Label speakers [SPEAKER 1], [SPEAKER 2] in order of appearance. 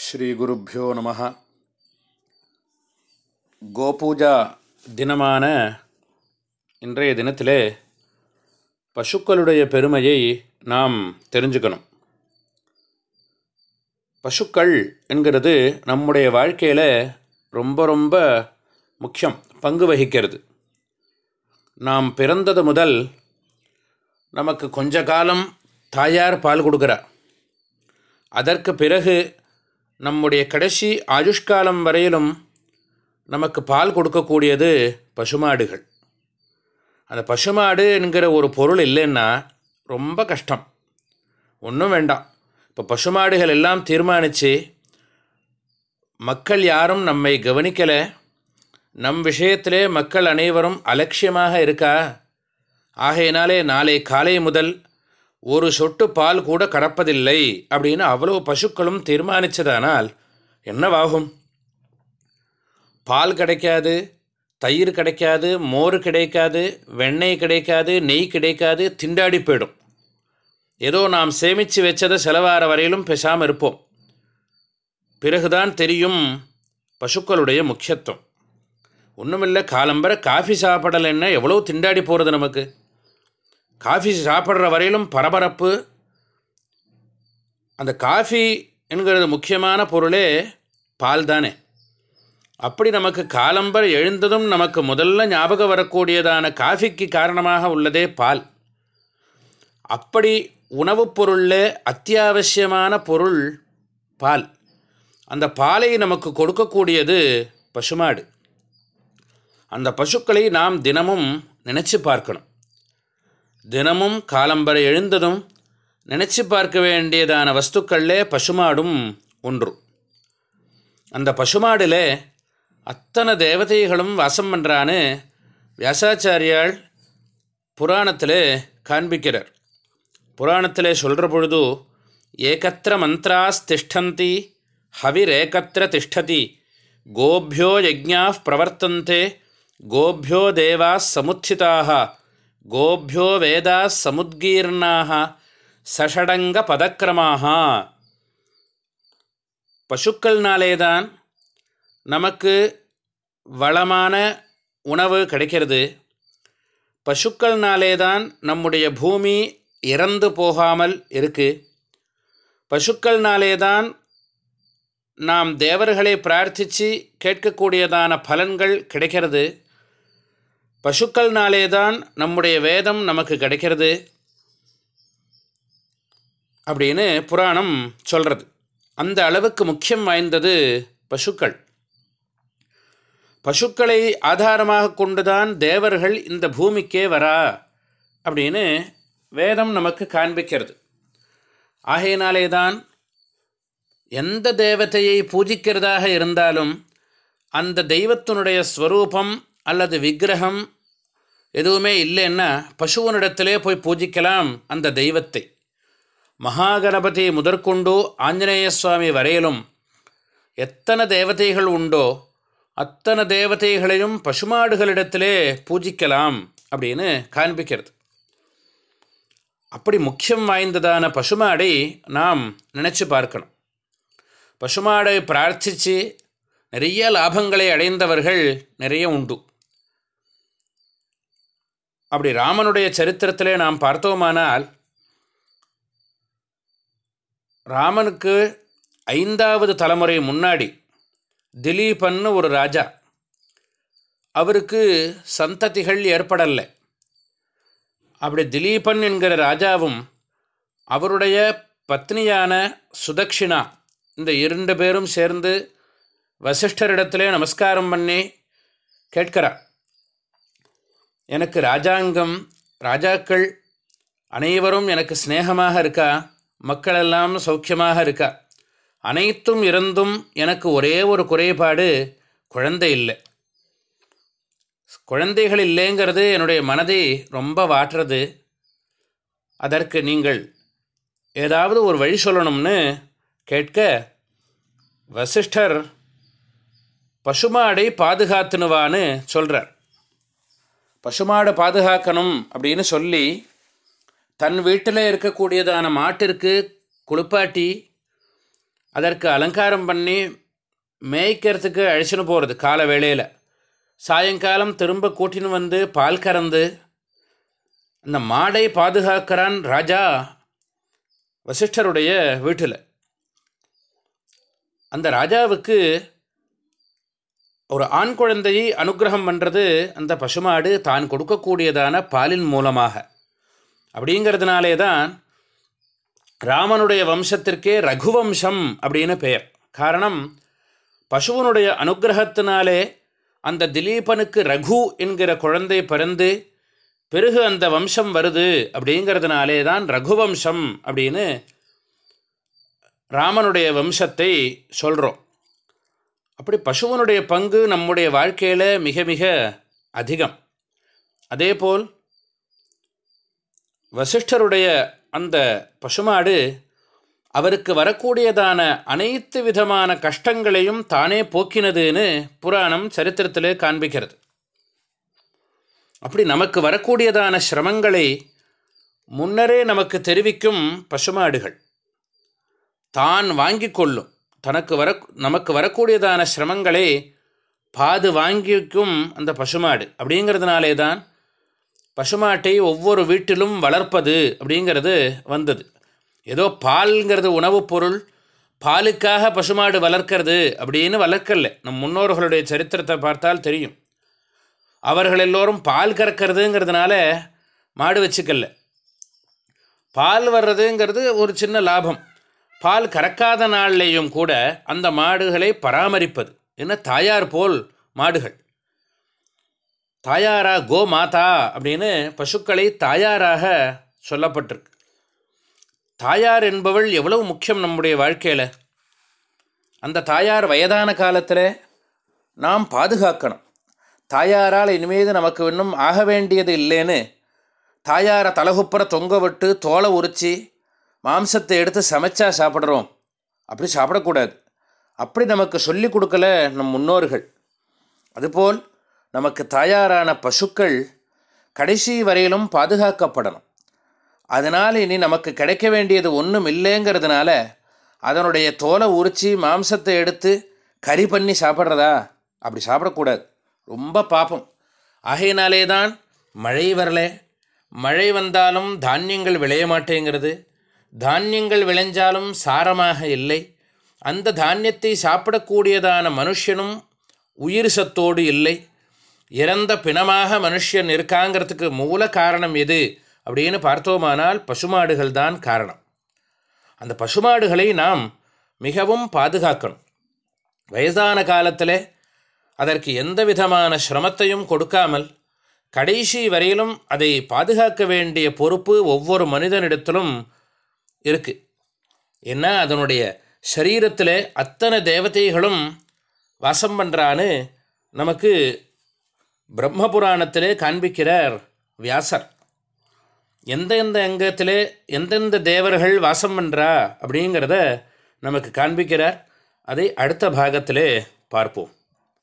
[SPEAKER 1] ஸ்ரீகுருப்போ நம. கோபூஜா தினமான இன்றைய தினத்திலே பசுக்களுடைய பெருமையை நாம் தெரிஞ்சுக்கணும். பசுக்கள் என்கிறது நம்முடைய வாழ்க்கையில் ரொம்ப ரொம்ப முக்கியம் பங்கு வகிக்கிறது. நாம் பிறந்தது முதல் நமக்கு கொஞ்ச காலம் தாயார் பால் கொடுக்குறார். அதற்கு பிறகு நம்முடைய கடைசி ஆயுஷ்காலம் வரையிலும் நமக்கு பால் கொடுக்கக்கூடியது பசுமாடுகள். அந்த பசுமாடு என்கிற ஒரு பொருள் இல்லைன்னா ரொம்ப கஷ்டம். ஒன்றும் வேண்டாம். இப்போ பசுமாடுகள் எல்லாம் தீர்மானித்து மக்கள் யாரும் நம்மை கவனிக்கலை. நம் விஷயத்திலே மக்கள் அனைவரும் அலட்சியமாக இருக்கா? ஆகையினாலே நாளை காலை முதல் ஒரு சொட்டு பால் கூட கடப்பதில்லை அப்படின்னு அவ்வளோ பசுக்களும் தீர்மானித்ததானால் என்னவாகும்? பால் கிடைக்காது தயிர் கிடைக்காது மோர் கிடைக்காது வெண்ணெய் கிடைக்காது நெய் கிடைக்காது திண்டாடி போயிடும். ஏதோ நாம் சேமித்து வச்சதை செலவார வரையிலும் பேசாமல் இருப்போம். பிறகுதான் தெரியும் பசுக்களுடைய முக்கியத்துவம். ஒன்றுமில்லை காலம்பர காஃபி சாப்பிடலைன்னா எவ்வளோ திண்டாடி போகிறது நமக்கு? காஃபி சாப்பிட்ற வரையிலும் பரபரப்பு. அந்த காஃபி என்கிறது முக்கியமான பொருளே பால் தானே. அப்படி நமக்கு காலம்பர் எழுந்ததும் நமக்கு முதல்ல ஞாபகம் வரக்கூடியதான காஃபிக்கு காரணமாக உள்ளதே பால். அப்படி உணவுப் பொருளில் அத்தியாவசியமான பொருள் பால். அந்த பாலை நமக்கு கொடுக்கக்கூடியது பசுமாடு. அந்த பசுக்களை நாம் தினமும் நினச்சி பார்க்கணும். தினமும் காலம்பரை எழுந்ததும் நினச்சி பார்க்க வேண்டியதான வஸ்துக்களில் பசுமாடும் ஒன்று. அந்த பசுமாடில் அத்தனை தேவதைகளும் வாசம் பண்ணுறான்னு வியாசாச்சாரியால் புராணத்தில் காண்பிக்கிறார். புராணத்தில் சொல்கிற பொழுது ஏகத்திர மந்திராஸ் திஷ்டந்தி ஹவிரேகத்திர திஷ்டதி கோபியோ யஜ்ஞா பிரவர்த்தந்தே கோபியோ தேவா சமுத்திதாக கோபியோ வேதா சமுத்கீர்ணாக சஷடங்க பதக்கிரமாக பசுக்கள்னாலே தான் நமக்கு வளமான உணவு கிடைக்கிறது. பசுக்கள்னாலே தான் நம்முடைய பூமி இறந்து போகாமல் இருக்குது பசுக்கள்னாலே தான் நாம் தேவர்களை பிரார்த்தித்து கேட்கக்கூடியதான பலன்கள் கிடைக்கிறது. பசுக்கள்னாலே தான் நம்முடைய வேதம் நமக்கு கிடைக்கிறது அப்படின்னு புராணம் சொல்கிறது அந்த அளவுக்கு முக்கியம் வாய்ந்தது பசுக்கள். பசுக்களை ஆதாரமாக கொண்டுதான் தேவர்கள் இந்த பூமிக்கே வரா அப்படின்னு வேதம் நமக்கு காண்பிக்கிறது. ஆகையினாலே தான் எந்த தேவதையை பூஜிக்கிறதாக இருந்தாலும் அந்த தெய்வத்தினுடைய ஸ்வரூபம் அல்லது விக்கிரகம் எதுவுமே இல்லைன்னா பசுவனிடத்திலே போய் பூஜிக்கலாம் அந்த தெய்வத்தை. மகாகணபதி முதற்கொண்டு ஆஞ்சநேய சுவாமி வரையிலும் எத்தனை தேவதைகள் உண்டோ அத்தனை தேவதைகளையும் பசுமாடுகளிடத்திலே பூஜிக்கலாம் அப்படின்னு காண்பிக்கிறது. அப்படி முக்கியம் வாய்ந்ததான பசுமாடை நாம் நினச்சி பார்க்கணும். பசுமாடை பிரார்த்தித்து நிறைய லாபங்களை அடைந்தவர்கள் நிறைய உண்டு. அப்படி ராமனுடைய சரித்திரத்திலே நாம் பார்த்தோமானால் ராமனுக்கு ஐந்தாவது தலைமுறை முன்னாடி திலீபன்னு ஒரு ராஜா. அவருக்கு சந்ததிகள் ஏற்படலை. அப்படி திலீபன் என்கிற ராஜாவும் அவருடைய பத்னியான சுதக்ஷிணா இந்த இரண்டு பேரும் சேர்ந்து வசிஷ்டரிடத்திலே நமஸ்காரம் பண்ணி கேட்கிறார். எனக்கு ராஜாங்கம் ராஜாக்கள் அனைவரும் எனக்கு சிநேகமாக இருக்கா? மக்களெல்லாம் சௌக்கியமாக இருக்கா? அனைத்தும் இருந்தும் எனக்கு ஒரே ஒரு குறைபாடு குழந்தை இல்லை. குழந்தைகள் இல்லைங்கிறது என்னுடைய மனதை ரொம்ப வாட்டுறது. அதற்கு நீங்கள் ஏதாவது ஒரு வழி சொல்லணும்னு கேட்க வசிஷ்டர் பசுமாடை பாதுகாத்துனுவான்னு சொல்கிறார் பசுமாடை பாதுகாக்கணும் அப்படின்னு சொல்லி தன் வீட்டில் இருக்கக்கூடியதான மாட்டிற்கு குளிப்பாட்டி அதற்கு அலங்காரம் பண்ணி மேய்க்கிறதுக்கு அழிச்சுன்னு போகிறது கால வேளையில். சாயங்காலம் திரும்ப கூட்டின்னு வந்து பால் கறந்து அந்த மாடை பாதுகாக்கிறான் ராஜா வசிஷ்டருடைய வீட்டில். அந்த ராஜாவுக்கு ஒரு ஆண் குழந்தையை அனுகிரகம் பண்ணுறது அந்த பசுமாடு தான் கொடுக்கக்கூடியதான பாலின் மூலமாக. அப்படிங்கிறதுனாலே தான் ராமனுடைய வம்சத்திற்கே ரகுவம்சம் அப்படின்னு பெயர். காரணம் பசுவனுடைய அனுகிரகத்தினாலே அந்த திலீபனுக்கு ரகு என்கிற குழந்தை பிறந்து பிறகு அந்த வம்சம் வருது அப்படிங்கிறதுனாலே தான் ரகுவம்சம் அப்படின்னு ராமனுடைய வம்சத்தை சொல்கிறோம் அப்படி பசுவனுடைய பங்கு நம்முடைய வாழ்க்கையில் மிக மிக அதிகம். அதேபோல் வசிஷ்டருடைய அந்த பசுமாடு அவருக்கு வரக்கூடியதான அனைத்து விதமான கஷ்டங்களையும் தானே போக்கினதுன்னு புராணம் சரித்திரத்திலே காண்பிக்கிறது. அப்படி நமக்கு வரக்கூடியதான சிரமங்களை முன்னரே நமக்கு தெரிவிக்கும் பசுமாடுகள் தான் வாங்கி கொள்ளும். தனக்கு வர நமக்கு வரக்கூடியதான சிரமங்களை பாது வாங்கிக்கும் அந்த பசுமாடு. அப்படிங்கிறதுனாலே தான் பசுமாட்டை ஒவ்வொரு வீட்டிலும் வளர்ப்பது அப்படிங்கிறது வந்தது. ஏதோ பால்ங்கிறது உணவுப் பொருள் பாலுக்காக பசுமாடு வளர்க்கறது அப்படின்னு வளர்க்கல. நம் முன்னோர்களுடைய சரித்திரத்தை பார்த்தால் தெரியும். அவர்கள் எல்லோரும் பால் கறக்கிறதுங்கிறதுனால மாடு வச்சுக்கல. பால் வர்றதுங்கிறது ஒரு சின்ன லாபம். பால் கறக்காத நாள்லேயும் கூட அந்த மாடுகளை பராமரிப்பது. என்ன தாயார் போல் மாடுகள். தாயாரா கோ மாதா அப்படின்னு பசுக்களை தாயாராக சொல்லப்பட்டிருக்கு. தாயார் என்பவள் எவ்வளவு முக்கியம் நம்முடைய வாழ்க்கையில்? அந்த தாயார் வயதான காலத்தில் நாம் பாதுகாக்கணும். தாயாரால் இனிமேது நமக்கு இன்னும் ஆக வேண்டியது இல்லைன்னு தாயாரை தலகுப்புற தொங்க விட்டு தோலை உரித்து மாம்சத்தை எடுத்து சமைச்சா சாப்பிட்றோம். அப்படி சாப்பிடக்கூடாது. அப்படி நமக்கு சொல்லி கொடுக்கல நம் முன்னோர்கள். அதுபோல் நமக்கு தாயாரான பசுக்கள் கடைசி வரையிலும் பாதுகாக்கப்படணும். அதனால் இனி நமக்கு கிடைக்க வேண்டியது ஒன்றும் இல்லைங்கிறதுனால அதனுடைய தோலை உரித்து மாம்சத்தை எடுத்து கறி பண்ணி சாப்பிட்றதா? அப்படி சாப்பிடக்கூடாது. ரொம்ப பாப்பம் ஆகையினாலே தான் மழை வரல. மழை வந்தாலும் தானியங்கள் விளைய மாட்டேங்கிறது. தானியங்கள் விளைஞ்சாலும் சாரமாக இல்லை. அந்த தானியத்தை சாப்பிடக்கூடியதான மனுஷனும் உயிர் சத்தோடு இல்லை. இறந்த பிணமாக மனுஷன் இருக்காங்கிறதுக்கு மூல காரணம் எது அப்படின்னு பார்த்தோமானால் பசுமாடுகள் தான் காரணம். அந்த பசுமாடுகளை நாம் மிகவும் பாதுகாக்கணும். வயதான காலத்தில் அதற்கு எந்த விதமான சிரமத்தையும் கொடுக்காமல் கடைசி வரையிலும் அதை பாதுகாக்க வேண்டிய பொறுப்பு ஒவ்வொரு மனிதனிடத்திலும் இருக்குது ஏன்னா அதனுடைய சரீரத்தில் அத்தனை தேவதைகளும் வாசம் பண்ணுறான்னு நமக்கு பிரம்ம புராணத்திலே காண்பிக்கிறார் வியாசர். எந்த எந்த எந்தெந்த தேவர்கள் வாசம் பண்ணுறா அப்படிங்கிறத நமக்கு காண்பிக்கிறார். அதை அடுத்த பாகத்திலே பார்ப்போம்.